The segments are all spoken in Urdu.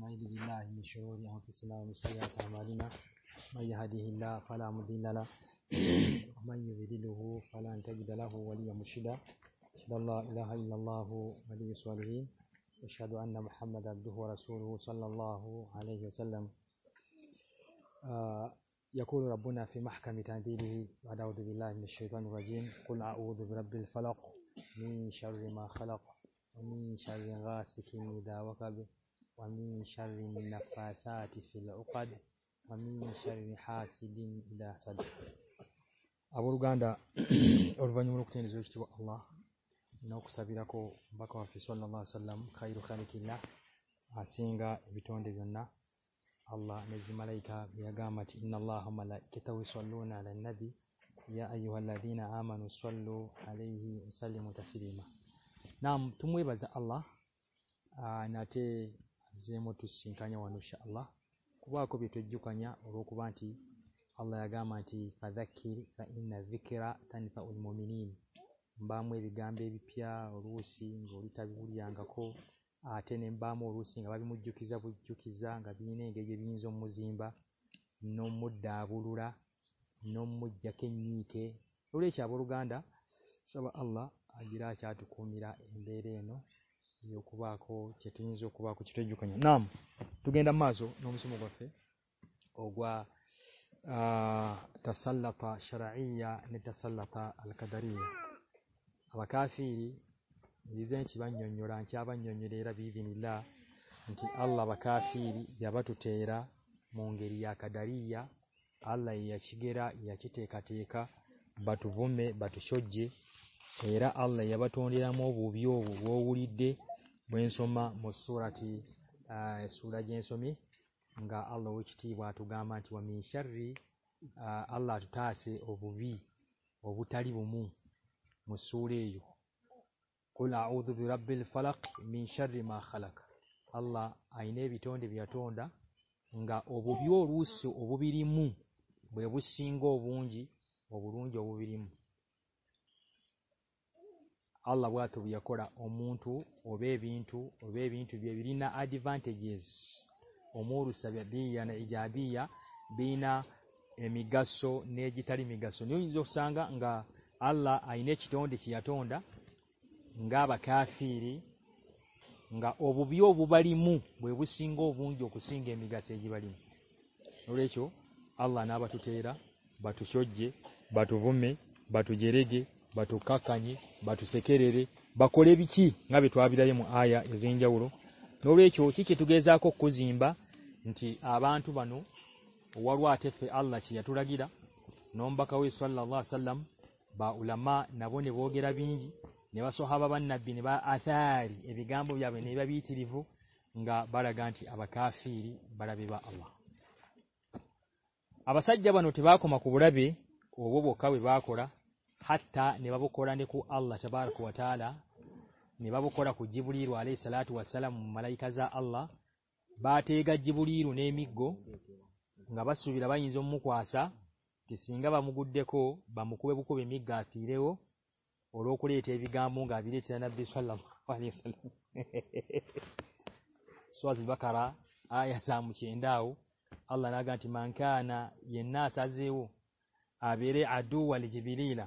من من شرور أنفسنا أعمالنا يهده الله الله فلا مضل له له ومن يضلله تجد وليا مرشدا أشهد أن أن لا إله إلا ولي الصالحين محمد عبده می میری لوہ لو و يقول ربنا في محكم تنزيله بعد أعوذ بالله من الشيطان الرجيم قل أعوذ برب الفلق من شر ما خلق ومن شر ملک إذا وقب ومن ومن شر شر النفاثات في العقد حاسد إذا حسد وقت ابو گاند ارو نقین االلہ نوسا بھی رکھو بکوی سو نلا سلم خی روکا سینگا بیٹھو دیجنا ال گا مل کلو نہ آ من سو لوگ نام تمہی بجا اال جی متو سنکا نہیں ہولہ کبا کبھی تک رواں اللہ گام آف امین با میرے گانبا روسی گڑی تبیاں گا کو آتے ہیں با موسی نی گئی جم جیمبا نوما نومے بڑی بو گاندا سب آللہ جرا چاہو میرا رین چکوا کو چھت جو نام تو گیندہ ما سو نو سم بوبا تاشافرا تاس لفا داری یہ بہتر اللہ با کا بات منگیر آلہیرا یہ چیٹا باتو بمے باتو سجے تیرا آل بات موبی بڑی دے بھن سما مسورا سورا جن سمی انگا آلو کھیتی بات گا میسر آللہ بوبی بواری مو مسوری رب فالک میسرک اللہ آئینے بھی تو بو بو بہ سنگ بوجی بو روزی بو ریم اللہ باتوئی کوموٹو بوے بیو بونا اڈوانٹیس امو روسایا بیان گا آللہ آئی نے چیت ہندا گا باقیا فری گا بو بو بو سنگو بو سنگی گی بھاری آللہ نا باتو چیرا باتو سجی بات بم بات جیر باتو کل گاؤں آئی ہن جا رہے چوکو گے جا کمبا آبانوا تھی آٹو را گیرا نومبا کو سلسلام با اُلاما بو نیب گیرا نیبا سہا بابا نب آساری گا نیبا بارا گان بارہ آبادی بتباخما کو ہاتھا نیب آپ نے کو آللہ چھا بار کھا آئی بوڑا کو جی بڑی ارو آلے سروا سال ملے جا آل بات گا جی بڑی ارونے میگ گو گا سواب باجو مو کونگا بام گر دیکھو با موبائل بکبی مافیرے اور گامو گادی سوال با کارا آسام آللہ نا گان چی منا یہ آبیر آدوالی جی ریلا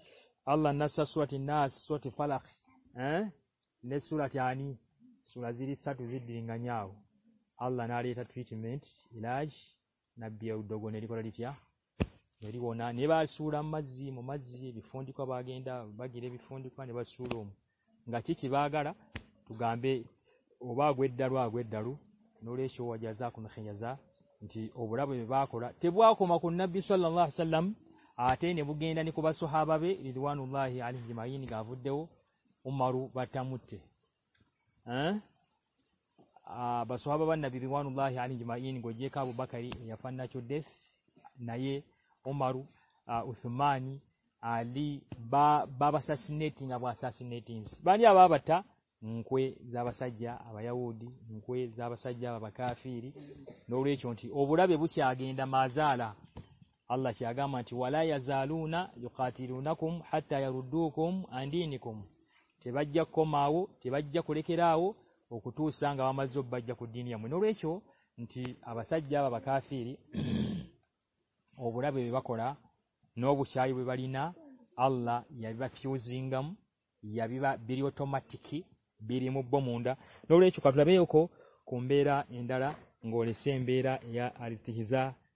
اللہ نا سوا نا سوا پا لاکھی آ سورا زیر ساتھ اللہ نا ریٹ ٹریٹمینٹ نا بیو نیچیا نا با سورا ما جی میون دیکھو با گیندا با گون دیکو نیبا سوروم گا بہ گارا گانب بہت دارو آگویت دارو نو ری سوایا جایا جا بولا آخورا تھی وہ آخم آخونی آتے ان گین کودوانولہ آنجما گا امارو بات مہ آ سواب نولا آنجما یہ گئی کھابو باخاری پہ نا چڑھے یے امارو می آ سا سن نیتی آبا سا نیتی با جا بہ باتا جا با گیا آبیا اویو جا سکا پھر نو ری چونچی ابوا بھی چیز آ گیا ما جا اللہ ملو نا رو نم ہاتھ راؤ ٹو سر نو ریچوا فری او گور بکا نو گیا نا آب جماعی مبا نو ریچوا را گڑی سے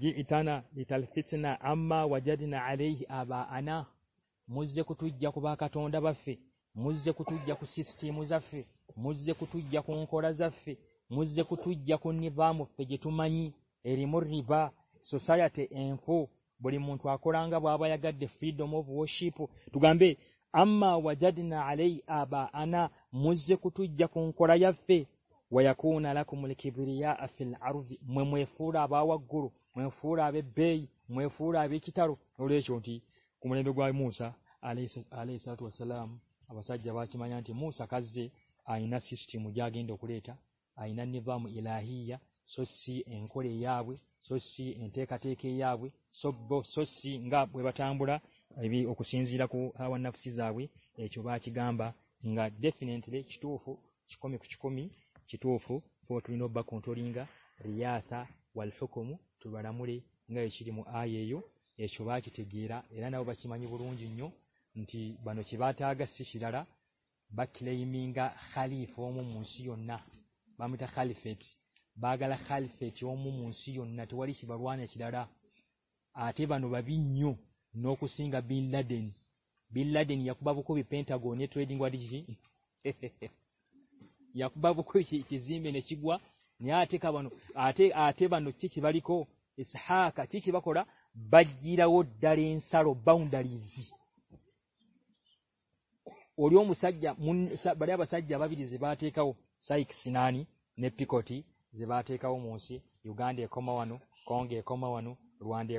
جیٹانا دل آبا آنا مجھے مجھے موافع مجھے مجھے میری مرخو بڑی منگا بھا فری گی آماوازا جاپی کو نالبری اور گا ڈفلی چیٹو چھکومی چکومی چیٹوفو پوٹری نوبا کو با مرے نئی مو آئیو یہ سوبا کیرا باسی مو رنجیت بانوسی بات با کلائنگ ممون سننا ما مال پیٹ باگلا کا مماوعی بو آنے چلا آٹھ بانوبا بھی نیو نو کو سنگا بھی پینٹا گنے ٹریڈنگ بوئی جی مینسی گوا نیا آٹھے کھا بنو آٹھ بانواری کو گیا بڑا بسائباؤ سائنا جی بات مو گان دیکھو نو گنگی کووان دیہ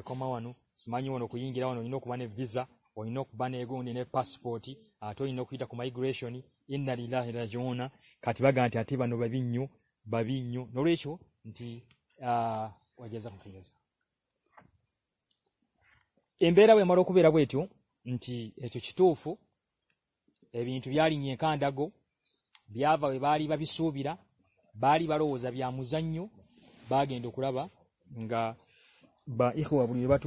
نو میرے ویزا این نو بانپوٹین گرسونی جنابا گانٹ بانو بابیو نیشو روفو ریئو اربیر با باروا بھی مجھے با گین دکھا باگا باوا بات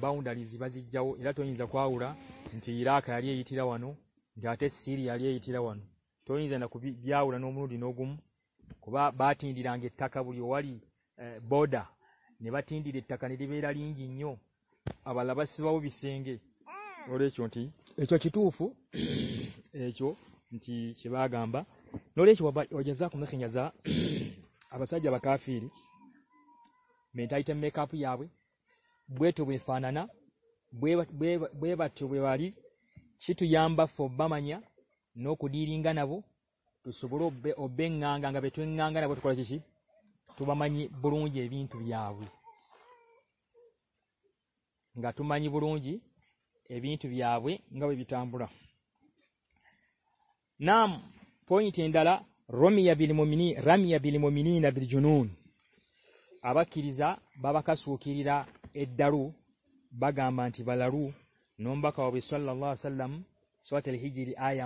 باؤنڈاری جا جی جاؤ آؤٹ روا نو جاتے سیری روا نو ٹو ہندو اورا نو موبائل با تین دن گیت کا بڈا تین دکان گی ٹو افویبا گا روایت میٹھائی تم کا پانا چی ٹو ہماری نو کوئی رین گانا ببا گانا چیسی گاتمیا بیل میرا بابا سو کھیریو با گا بانچ بالو نومبا کھاٮٔی سلسلام سولہ ہل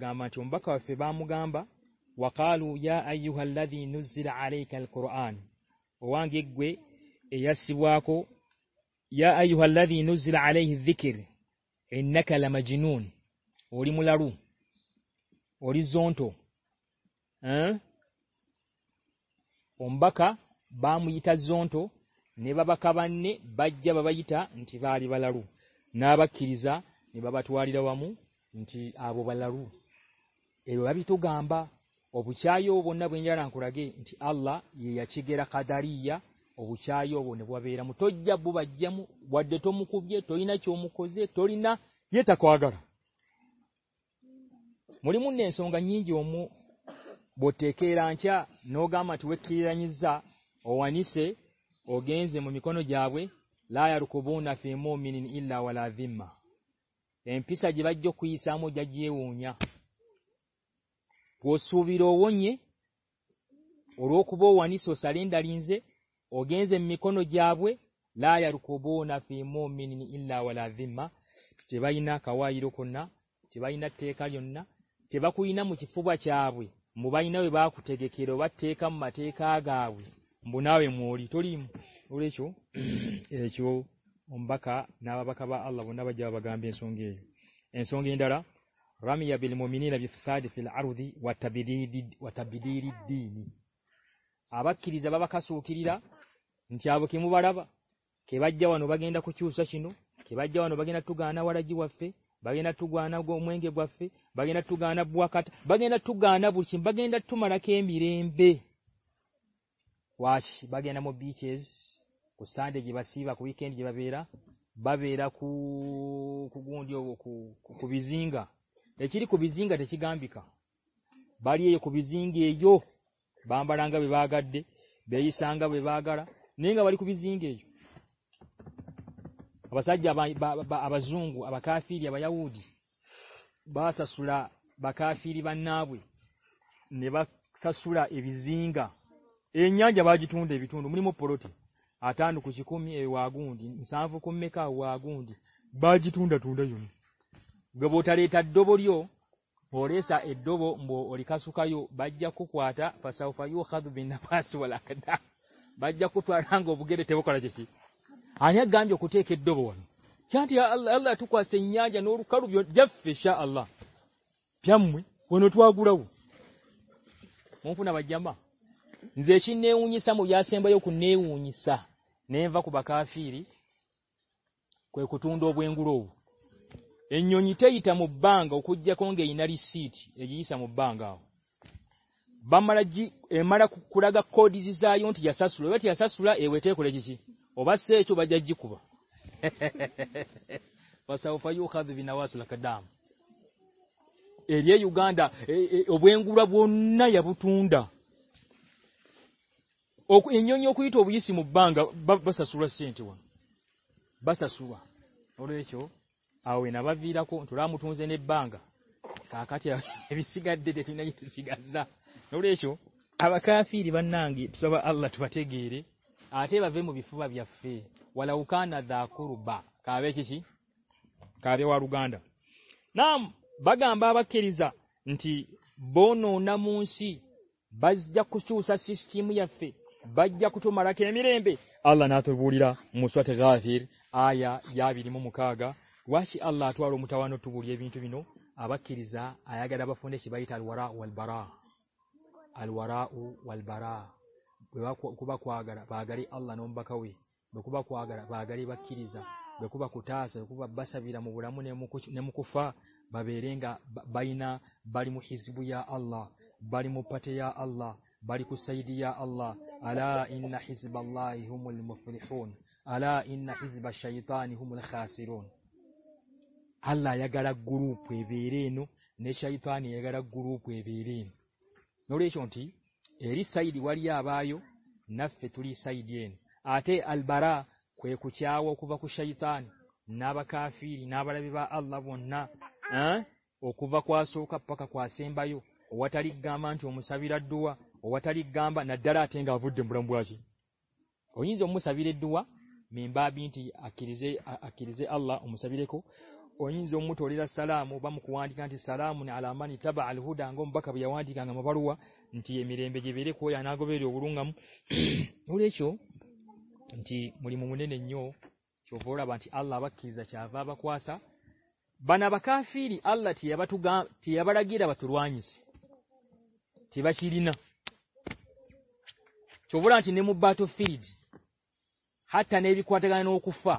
گا مان چ ہم با کھاؤ با م وقالوا يا أيها الذي نزل عليك القرآن وانجيكوي آ يا أيها الذي نزل عليه الذكر إنك لمجنون ولي ملارو ولي زونتو اڑی زنت ہومبا کا با منت نی بابا باقا بانے بالارو بابا آڈو نابری جا نہیں بات بالارو آبو بہ لڑو بوسا یو بنانا خوراکی اللہ یہ چی رکھاد بوسا موڈ مو ٹونا چو موزے تور یہ مر من سو گی جم بٹان چاہ نو گا میرا اویلی کو جی لائک بنا پی ممی نے اللہ والے بوا ن سساری داری سے اگین جم کارو بو نا پی می نوائی کن کھا یونا کچھ موبائل بو نا موچوا ناباب اللہ گا سوگی رام میرا کھی جا کھا سو کھیری راچی آب و جاؤ نو با گینا کو چور ساشن جاؤ نو باغی نا گانا گو بگینا گو مین گے بگینات بگینا ٹو گانا بوسیم بگیناڑا نامس با بیا بابیر چیری خوبی جیگا گان بھی سسوڑا سسوڑا گندے گو تاریخو بھائی کتاو خا دینا بائجا کنگو گیر کوئی کو ایٹا مباؤ کو مباؤ باب مارا گاسل بویا انگا بنائی بتنسی مباؤ باسو باسوا آپ کو متوجے باغے نا گیر آپسی نام با گان با بنو نا منسی بجا میپو مارا نا بورا مسو آگا واش آئی نو آیا گیرا راوارا باغاری اللہ نا بے کو باغاری با کھوبا سا مو موکو بابیر اللہ باری مفتیہ اللہ بارہ اللہ گرو پی ویر الخوبا کو مسا دوا تاری گام برم بوازی ہو مسا ریٹوا میم اللہ مسا او ہندو موٹوری دا سا مکو ادھی سا نتبا آلو دگوا موا انگی بی آنا گو رو رو گھو میری می نئی چپور با جاسیا با کانا با فری آللہ تھیراب روانی سیری نا چپورانو فری ہاتھ نوٹا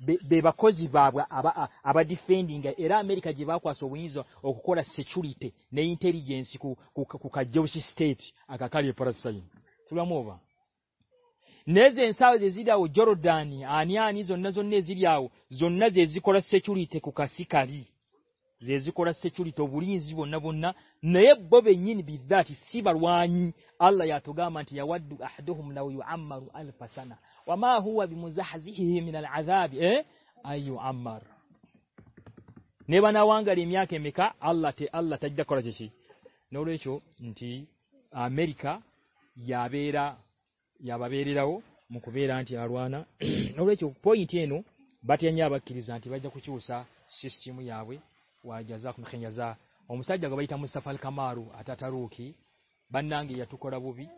جب آبادی پینڈیگا ارا امیرکا جی با سوچوریٹ نیٹلیجینسی کوئی موبا نی جینسری اور جردانی آنی آننا جنواؤ جنچوریٹ کاری زی کو چوریتو بڑی جنگ نیب بھئی باروا تھا مماؤارے با گاری میکا تے اللہ تک نو روریکا یعب مکویر نو رو پی ایو بات یا کوئی ماروا روکی بان گئی بوی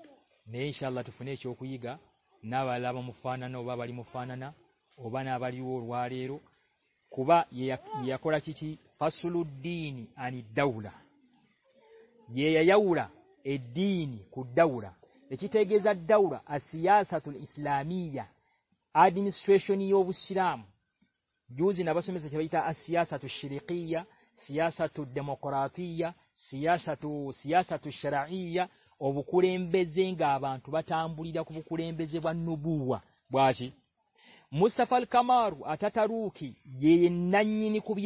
نیشاء اللہ فن چوی گا نا با با مفانا مفانا نا باباری گیزا دوراسلام شرام یو زن آپ مفل اچھا روکی نیو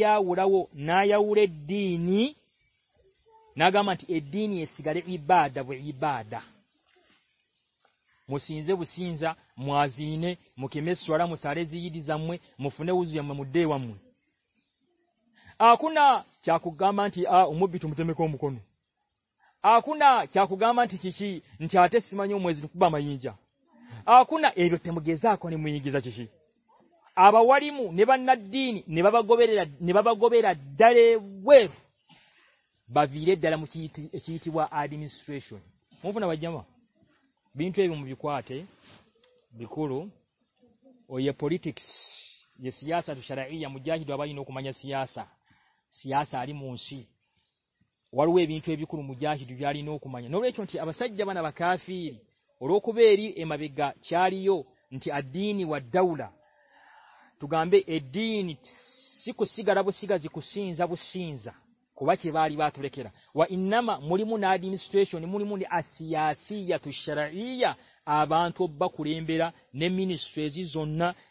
یا موسی بوسی مواز جی موکے میسوڑا مسارے جی جام مف دان بتم کو آگا مانچ سماج بامجا آئی گی جا کو میری گیزا چیسی آبای مو نیبانسٹر مجھے پولیٹیسدو نو کوسا منسی نو کوئی نما موری مناسر میری آبانسر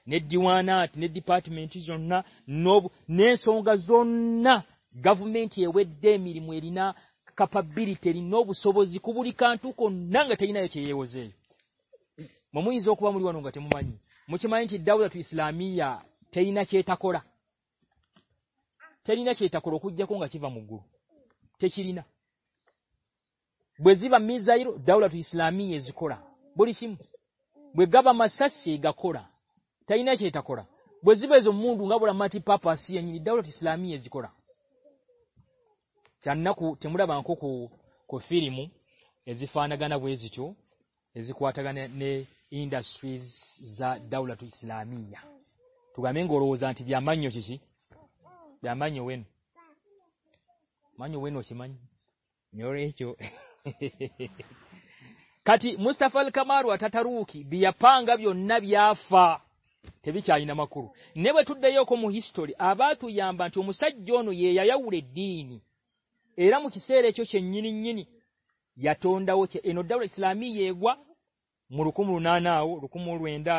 نی ڈیوانات نی ڈپارٹمینٹ گوٹ میرنا چیوزی میزو میری دو اسلامی تھی نا ٹھاک ہے تھینک ٹاقا با موسی نا بزی با ملاٹو اسلامی بڑی سم با ما سا سی گاورا تھی نکی ٹاخورا بزیبا جم ماپاؤ اسلامی بو کو گانے منگوانا میسے مستافل کا مارو ترفا بھی نا ما کرو نی بات دیکھ مو ہسٹوری آج جو نو داؤ اسلامی مورکم رو نقم مروین دا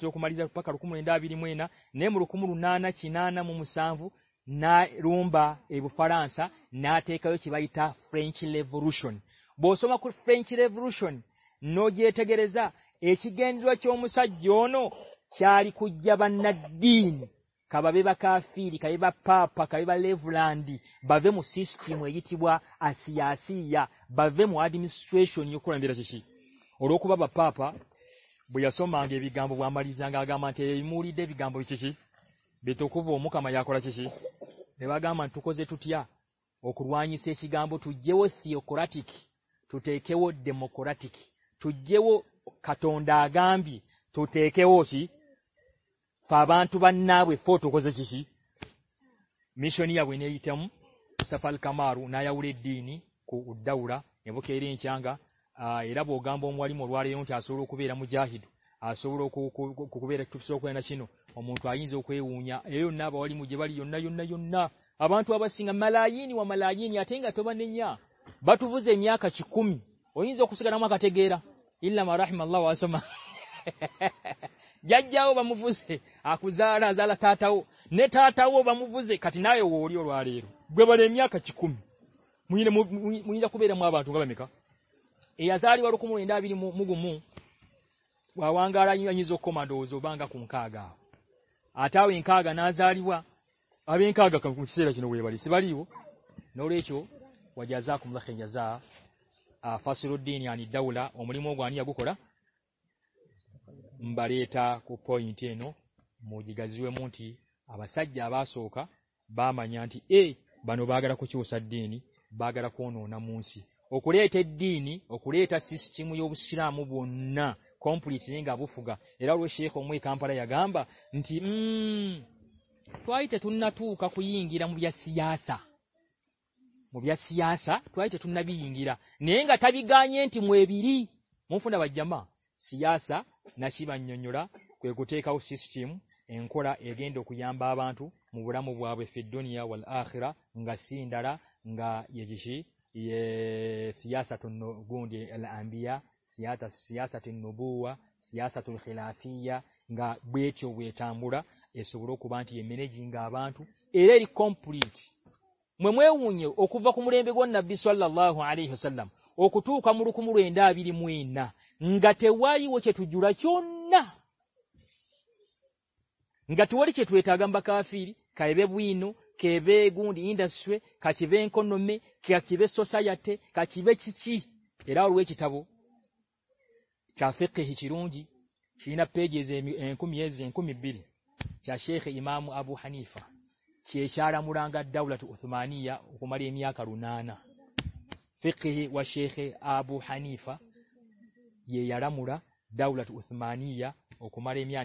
چوکاری مرد بھی نا نی مرکم مرو نو مساو رومبا فرانس آن بخود فرینچ ریبلوشن ن گرجا چومسان بیو کو بو مقام گاٹو سے ٹوتییا اکروانی ٹوتھی پابان پٹو کو میشن ابال کما رو نا اڑی دی نیو اردا ارا ایمبو ریسی آگا بو گانباری موس روا مجھے ہم کو موجود ان لائیں نوا ملائی بان باتو بجے می آئی جوسے ما کا گیرا مارا لوگ جاؤ با مو بوزے آپ زارا جاؤ نی تاتو بوزے کتنی ناچویر موگوں موگارا جما دم کا گا آٹھینگانا زاروا ابھی بارچوادیا جا آپ دینی دولا امریک مو گنبرا ہم بار نو مجھے گاضی من آسو با مو با گرا کچھ دے نا گرا کنونا منسی اکڑ دے اکڑی اے سی میو سام بن کمپٹیشن گو فوگا روسی مہنتی چتھن ناتو کا نی گاتھ میری مو فن آئی ہمیا نا گٹھاؤ سم اینکر اگین دکھا بانتو موڈا مو دیا کر نوا ساتھی ممبئیس مندا مٹواری چیٹوی تھا ہم چروں جی نہ پے گیز شیخ امام ابو حنیفاڑا مورا گا دولت عثمانی ya حنیفاڑا دولت عثمانی کماریاں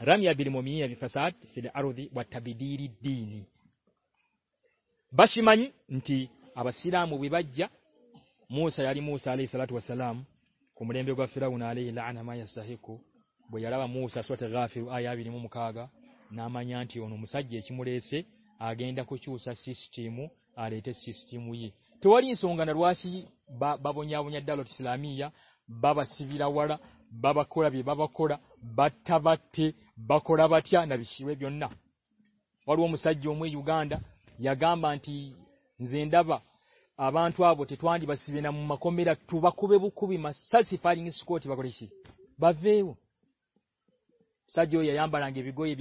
رام یا فساد باسی من آبا سامو بی موسری مواعلات سلام غافر فراؤن لا مو بھارا موسر آیا مخاگ نام گی مرے سے آگے مو آ يي توالي نسونغان الواسي بابو سلامی بابا وارا بابا بابا کورا بٹا باتھی باکوڈا بات اور ساجو میو گانا گام بانٹھی با بانٹو میرا ساجوانواری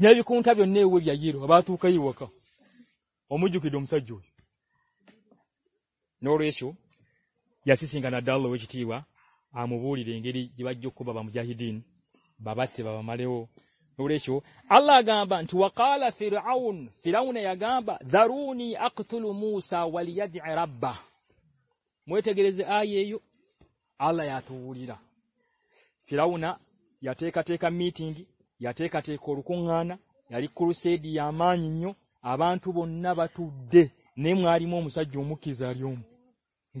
مجھے نو ریسوسی ہوا آمبو اویری دین گری مجھن بابا سے یا کتے کور کو منتھو بناتے نی مار مکاری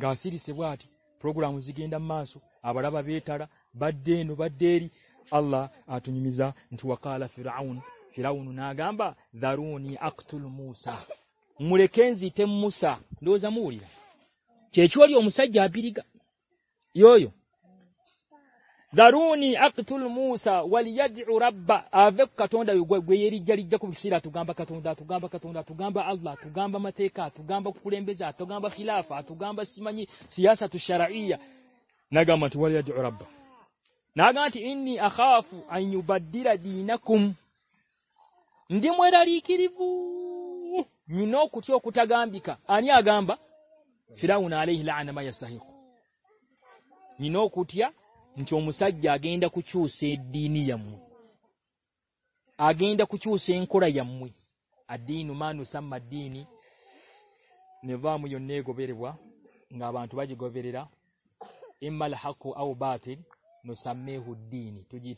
گاسری سے آتی پروگرام آباد آٹو راؤ نا گا رونی مسا مرکین جیت میری مری گو درونی موب کتوں گان بھی نویا چاہی آگے دا کو چی نیم آگے دا کو چویں دی نوما نوسام گا بھوا جی گوبیر اے ہو اوبیر نوسا می ہو دی میری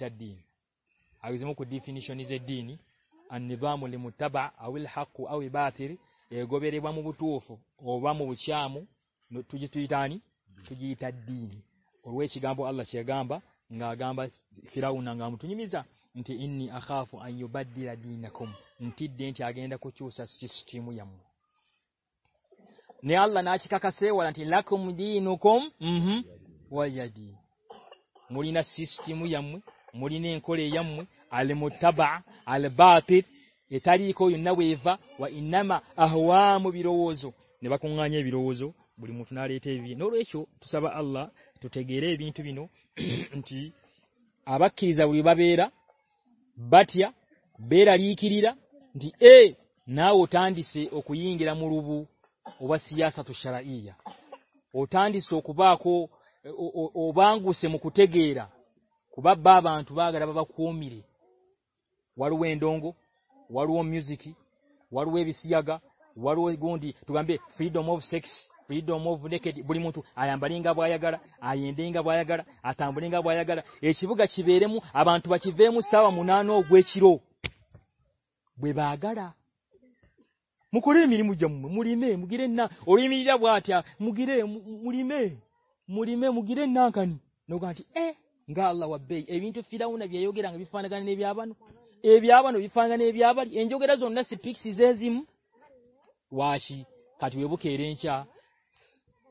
اور نبھا آمولی متابل حاخوا ای گوبیر بہت بوبا مو تھی دانی گو آلیا گا ہم باد نم دیکھو سیسٹی میم آلانا سے لکھم دی نوموری نا سامنے آلے متابام روزو بری موٹھنا ریٹ نو روسوس با آلہ گیروی آبا کیرا اے نا اتھا انسی سے اکیلا موربو بہت سیا سات بکوبا کو بنگو سے مکتحے گیرا بابا اِن گرا بابا کم وار دن گوار میوزک فریڈم اف سیکس بڑ گا بایا گڑا دیں گا گڑا بڑی گا بیا گارا نویمے گرا زون سکس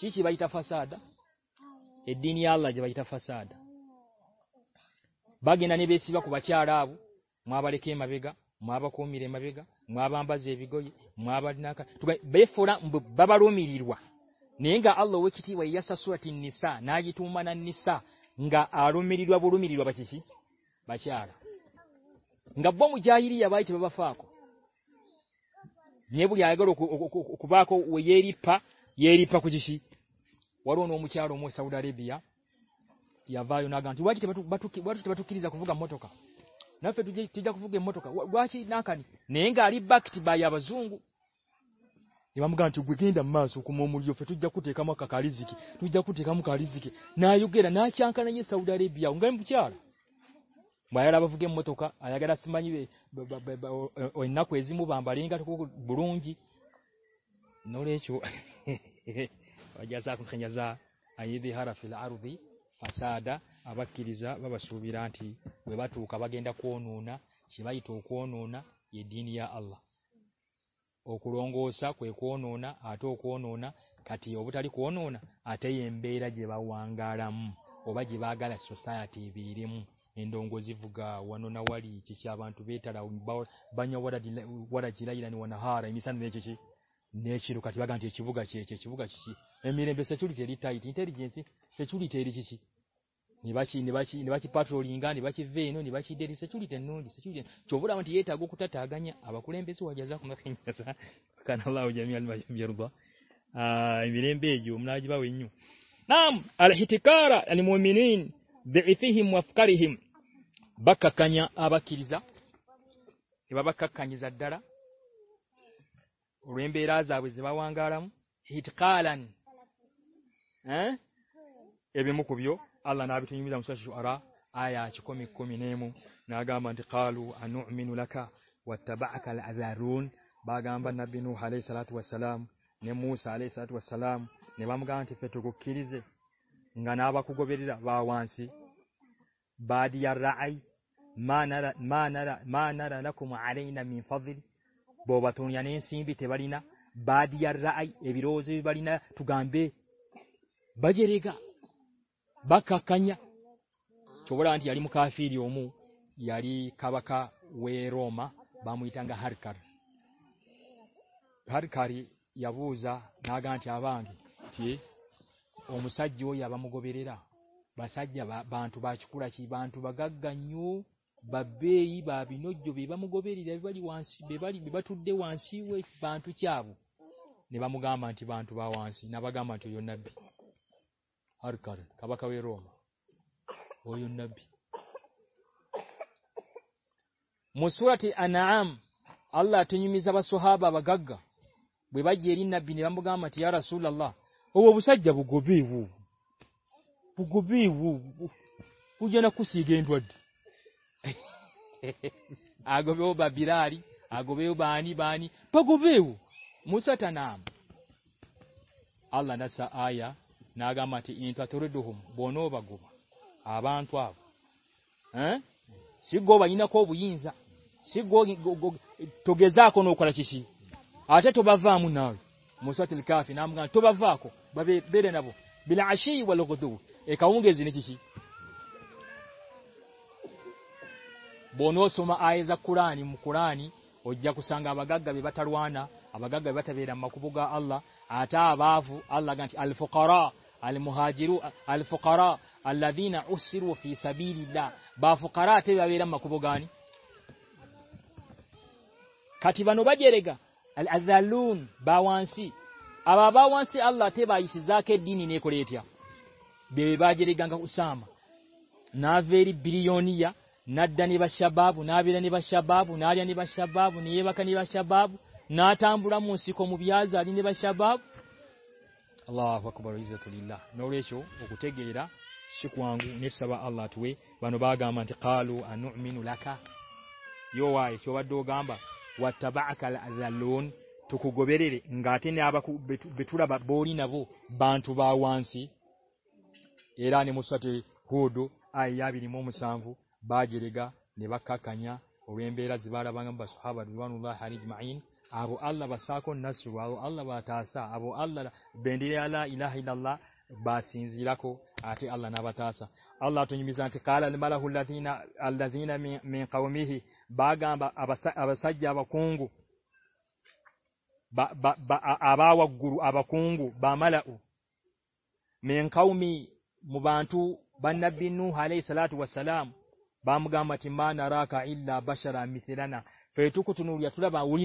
جی چاہیے آدھا آللہ جب ااپاسا آدا با گی بی آدھا ابو ماب مابے گا مابا کو میرے ماب ما با جی ماب بابا روموا نی گا آلو کھیتی سا سوا نا نا گیتو منسا گا آپ روما بچی بھائی آدھا با جا ری آپ کو اوراری جی سوداری بڑوں آئی بیارافیلا اور بھی پاس آدھا آباد بویر آتی بات ٹو کھابہ گیندا ک نونا چیبا تنا یہ اکڑ گو نونا آٹو ک نونا کابار ک نونا اتھ ایمبے گیب اوانگار بھا گے گا لائن سوا بیریم ایندو گو بوگا اوانون ہر ایک سنسے گے پٹ گانا چوبا میٹھی آپ olw'embeera zaabwe ze bawangaalamu itikaalan ebimu ku byo allah n'abitunyumiza mu kisaa shuara aya kikumi kkumi n'emu n'agamba nti qaalu anuminu laka wattabaaka al adharun bagamba nabbi nuuha alaihi salatu wassalaamu ne muusa alaihi salatu wassalaamu ne bamugamba nti fe tukukkirize nga n'abakugoberera bawansi baadi ya ra'ai ma nara, ma nara, ma nara lakum alaina min fadiri بوباری را روزی بار گانبری مو یاری با رو ما منگا ہر کار ہر خاریو جا گان چا بھگ مو سو گوبیرا با سا بانٹ با چکا چی بانا گا گئیو بابئی باب نوبی ری بھانسی بانٹو مانت باسی نابا گا کبھی رو مسورن اللہ سہا بابا گاگ بی گا راسو لو بھو سو پوجا نا کسی گئی گوبا بے بنی بانی موسا نام آگا میٹر دہم بنو با گو آبانو نولا چیسی آجا تب آپ منہ مساطل گافی نام گا تب آبین آب بھیل اوبر دو ایک گزے نہیں چیسی bono osoma aye za Qur'ani mu Qur'ani ojja kusanga abagagga be batalwana abagagga batabera makubuga Allah ata abavu Allah ganti al-fuqara al-muhajiru al-fuqara alladhina usiru fi sabilillah ba fuqara te babera makubugani kati bano bajerega al-azalun ba wansi aba ba wansi Allah te bayisi zake dini ne koletya be bajereganga usama na veri bilioni ya ندا نی باسی باب ایرانی باب اُنہ ادیا باب نکا ناش باب ناتا موسیقو باب اللہ گیرا نو نولا لون گوبر گاتے اراد مسئلے bajirega ne bakakanya olwembeera zibalabanga basuhaba ridwanullah harijmain abo allah basako nasu wao allah bataasa abo allah bendire ala ilaha illallah basinzirako ati allah nabataasa allah tunyimiza ati qala almalahu alladhina alladhina min qawmihi bagamba abasajja abakungu abawa guru abakungu bamalau min qawmi mu bantu banabinu alayhi salatu wassalam بام گا می مانا راکا باشارا میسی رانا پھر منٹوانی بام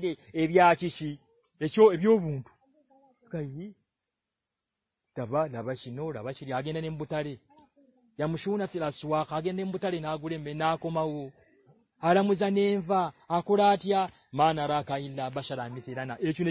دے ایسی نو ڈابا سیری آگے نا نمبر تاری سو نا سوا آگے نمبر تاری نمبے نا کوماؤ آرام آیا مانا راکا بشارا میسی راسونے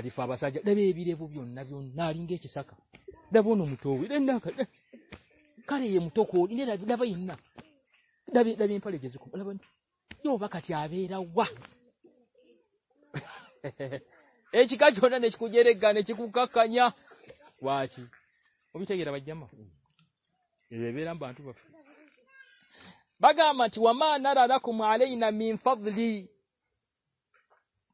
نہیں کو مچوام نہ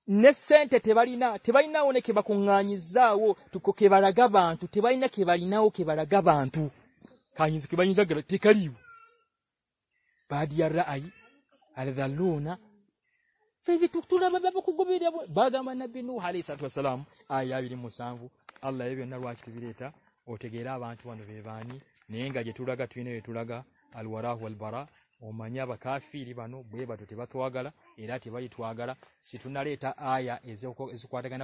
nesente tebalina tebalina one ke bakunganyizawo tukoke balaga bantu tebalina ke balinawo ke balaga bantu kanyizi kibanyiza gratikaliwo baadi ya ra'ai alzaluna fivi tukutula mababa kugubira baada ya nabi nuh alayhi salatu wasalam aya ya musanvu allah yebyo narwachi bileta otegera abantu wanobebani nenga jetulaga twine wetulaga alwarahu walbara فری بانواتو گارا گارا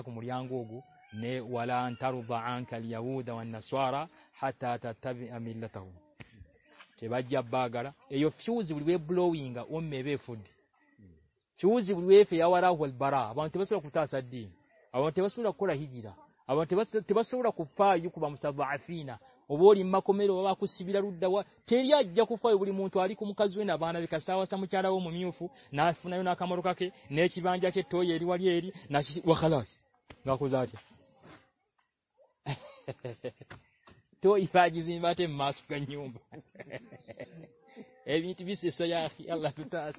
میگو گو نیوالو راؤ جلوا oboli makomero oba kusibira ruddawa teri ajja kufa buli muntu ali kumukazi we nabana bikasawa samukyala wo mumyufu nafuna yona kamaruka ke ne kibanja kye toye eri wali eri na wa khalas ngakuzaje to ifaji zimbate masuka nyumba ebintu bise soya akhi allah tutaz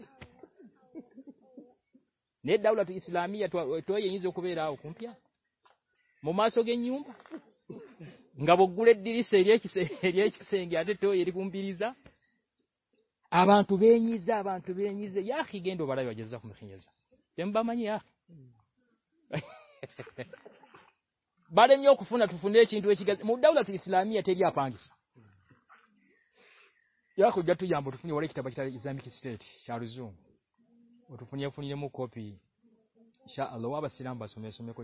ne daula tu islamia to toye nyizo kubera okumpya mu maso ge nyumba ہنگو گڑی سے موقوفی آلو آسبا سمیا کو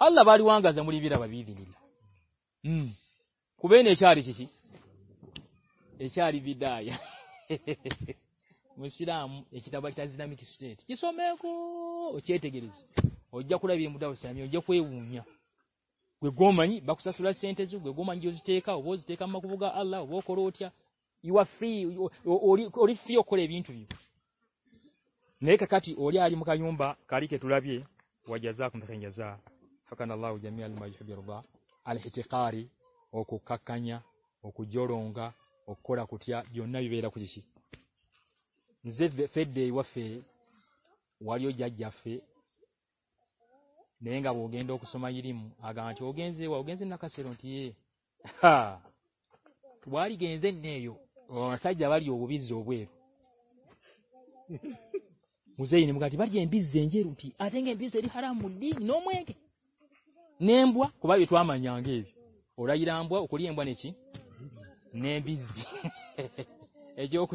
اللہ بریوازی نیچے باکوسا گینسمائی نخا سر گینو نیم بوا کو مہی ادا گیڈ اکری ہم بانسی نیم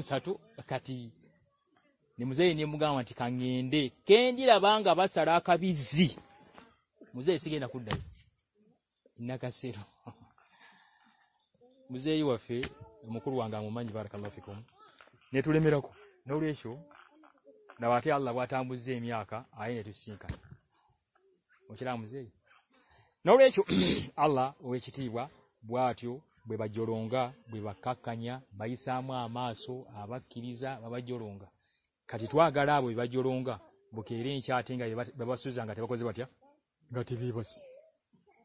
ساتھی نیم بجے گا مندے آبا با سات مجھے گی ناکی رو بجے ہوا فیمر بنوایا می آئی بجے نہو آل تھی بہ آتی بے بات جرگا بے با کئی سام گا کا گارا بات بک ریئن گائیبا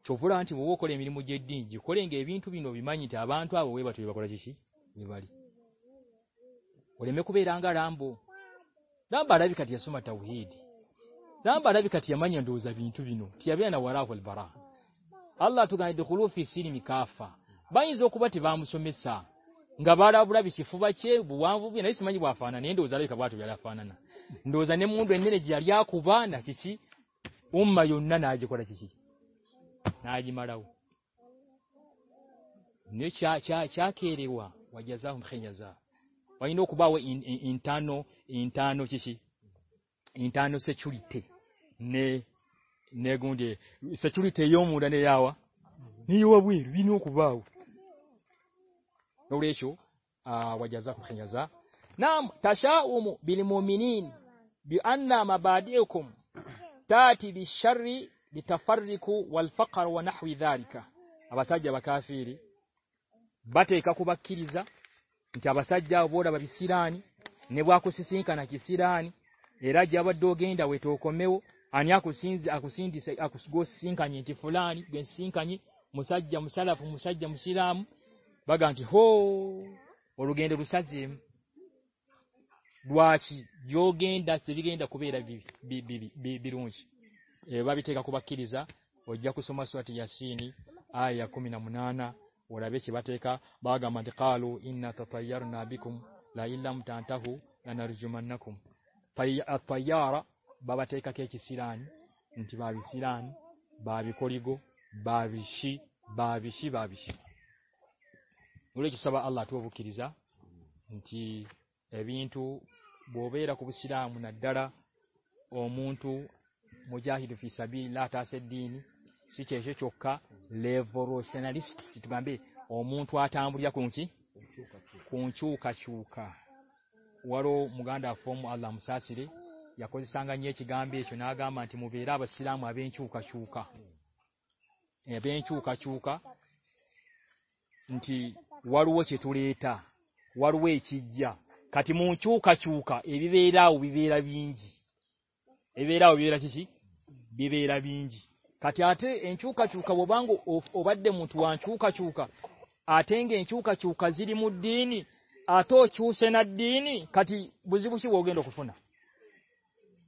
چوپرا بھی مجھے گیا ارے میرا گا ربو دا بارا کا سماٹو دا بار می دو بارہ اللہ کافا بھائی جب گا بارنا دوسیماجی مار چیاں نو سے چھڑی تھی باتے کا نیوا کو سی نا سرانی ایبا دو گیندا میو آپ آخوسی آن لانی مساجم مساج مساد میم بواسی جو گینا گیندا کو کیرا کوئی آئی کو باغات لائی لما ہونا رجومان بابات بابو باب باب باب آ بویر با کودارا امنت مجا ہٹا سے ڈن سی کے چوکا لے بھئی امنت کا مو گانا فم آللہ میرے یہ کون چوا چوکا بینچوا چوکا چھاڑی کا چوکا بے رو راسی کا چوکو بوبا بتوانوا چوکا آٹھین گینچوا چوکا جیری می آٹو چو سینا ڈی نیت بجے بچے بو گینا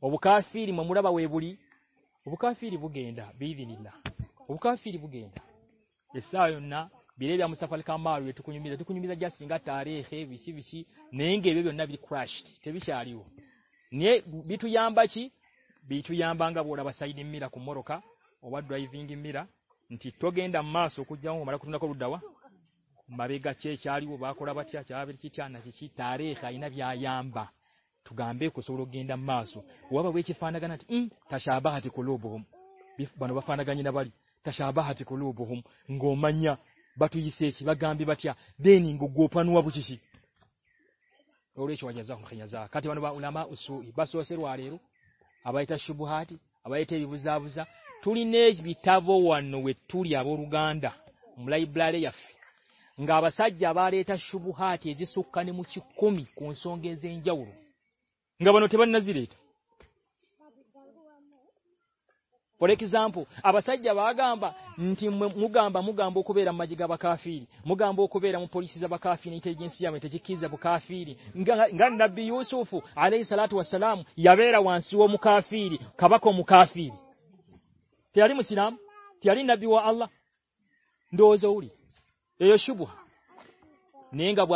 اب کا فری ممورا با یہ بوڑھی ابو کا فیری گینا وہ کا فری گے سفل کام باسی بی بیوا با سما کم روکا ڈرائیو گے میرا چھتو گے ان کو گاڑی با تو گام کو گا اسوا باب ف پانا گان تاشہ بہ لو بما گانا تاشہ بہت کو لو بم گومانی بات با گام بات دینی گو گفا نواب با سوا سرو آ رہے آبا اتا سبوا آبا یہ زیادہ نیتا بوڑی آپ رو گاندا ہم لائی بل گا سا جا رہے سب ہاتھی سوکھانے موسیقی کمی کون سی جی رو نو نظری فارا مغا ہم بو خوبیرام جی گا کافی مغا ہم بو خوبیرام پوری جا کافیری مسلم نبیو ر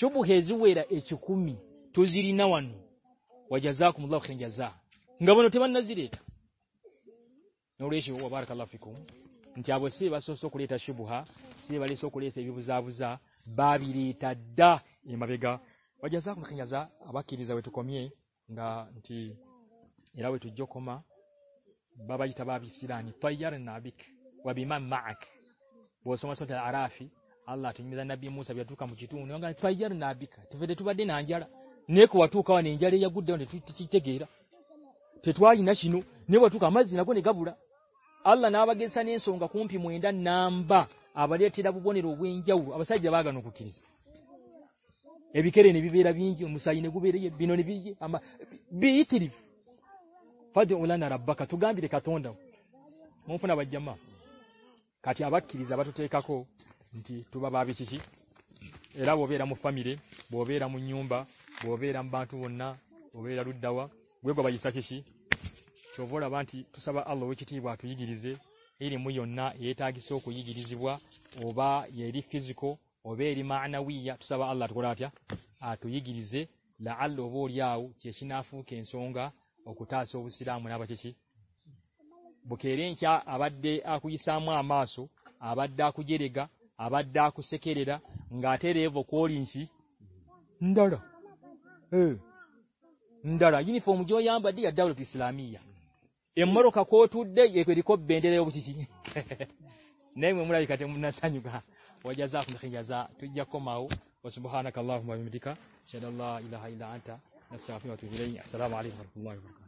سو بحی زو کم ٹو زیر نا باقمایا جا گن زیر نوبار کا لوگ آپ سوری بہا سی بالی زبان باباری نا بابی ما م اللہ تھاز نا بھی مسائیاں گا ناجھیا نی کوئی تھیتوا سنو نیوا ٹوکا ہمارا جی گا بُرا الانا آپ کے سانس گوفی موین با آبادی اٹھا بنے جاؤ آپ سائز آگانوں کو بھی کھیلے بھی مسائی نے گو رہی بھی کھیری اولہ نا رابو گانے کا فن آما کا تو بابا بھی چیسی ارا بوے رام پا میرے بوے رام نیو بوے رام بات اُنہ بوے راتوا بو بابا جیسا بو رابع آتی توسبا آلو چیتی بات گیریزے ارے منسوع گیری جیوا بہت فیذو بے اری میسب آللہ آئی گیریزے اللہ لو چی نا فو کھا سو چرا میسی بو کے آبادی آئی مو آخو گی ریگ گا آباد کے گاتے ری بک یونیفارم جولامی ایمروکھا نہیں کوئی